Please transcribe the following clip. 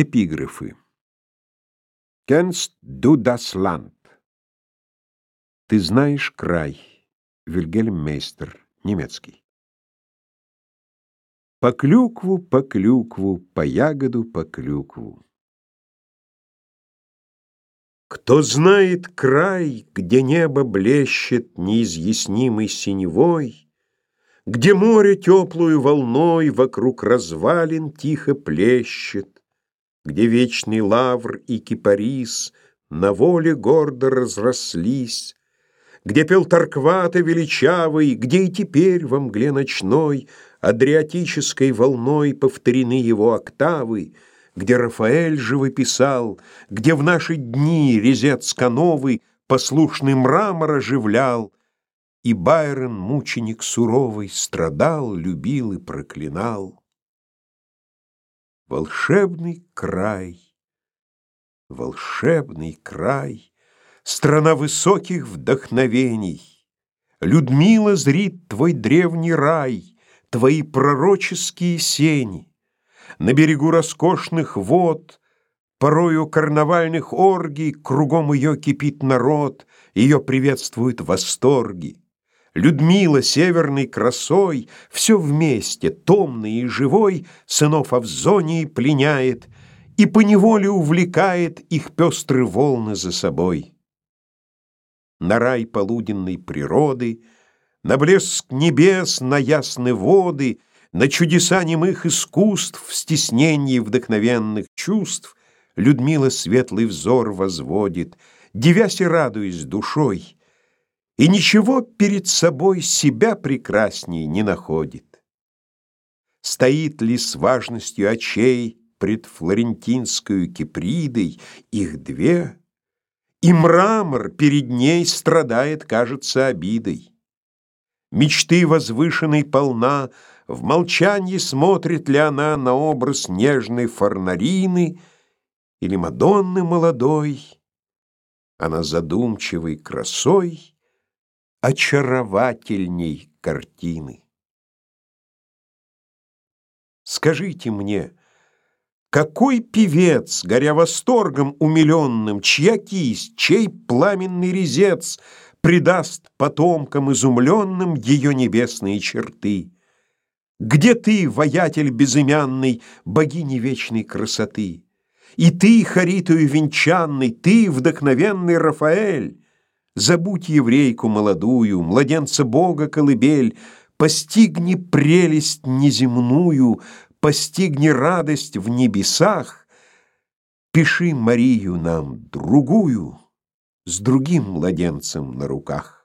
Эпиграфы. Kennst du das Land? Ты знаешь край. Вильгельм Мейстер, немецкий. По клюкву, по клюкву, по ягоду, по клюкву. Кто знает край, где небо блещет неизъяснимой синевой, Где море теплую волной вокруг развалин тихо плещет, Где вечный лавр и кипарис на воле гордо разрослись, Где пел Тарквата величавый, где и теперь во мгле ночной Адриатической волной повторены его октавы, где Рафаэль живописал, где в наши дни резец Кановый послушный мрамор оживлял, и Байрон, мученик суровый, страдал, любил и проклинал. Волшебный край, волшебный край, страна высоких вдохновений. Людмила зрит твой древний рай, твои пророческие сени. На берегу роскошных вод, порою карнавальных оргий, Кругом ее кипит народ, ее приветствуют восторги. Людмила северной красой Все вместе, томный и живой, Сынов Авзонии пленяет И поневоле увлекает Их пестрые волны за собой. На рай полуденной природы, На блеск небес, на ясные воды — на чудеса немых искусств, в стеснении вдохновенных чувств Людмила светлый взор возводит, девясь и радуясь душой, и ничего перед собой себя прекрасней не находит. Стоит ли с важностью очей пред флорентинскую кипридой их две, и мрамор перед ней страдает, кажется, обидой. Мечты возвышенной полна, в молчании смотрит ли она на образ нежной Фарнарины или Мадонны молодой? Она задумчивой красой очаровательней картины. Скажите мне, какой певец, горя восторгом умиленным, чья кисть, чей пламенный резец придаст потомкам изумленным ее небесные черты? Где ты, воятель безымянный, богини вечной красоты? И ты, Харитою венчанный, ты, вдохновенный Рафаэль, Забудь еврейку молодую, младенца Бога колыбель, Постигни прелесть неземную, постигни радость в небесах, Пиши Марию нам другую, с другим младенцем на руках.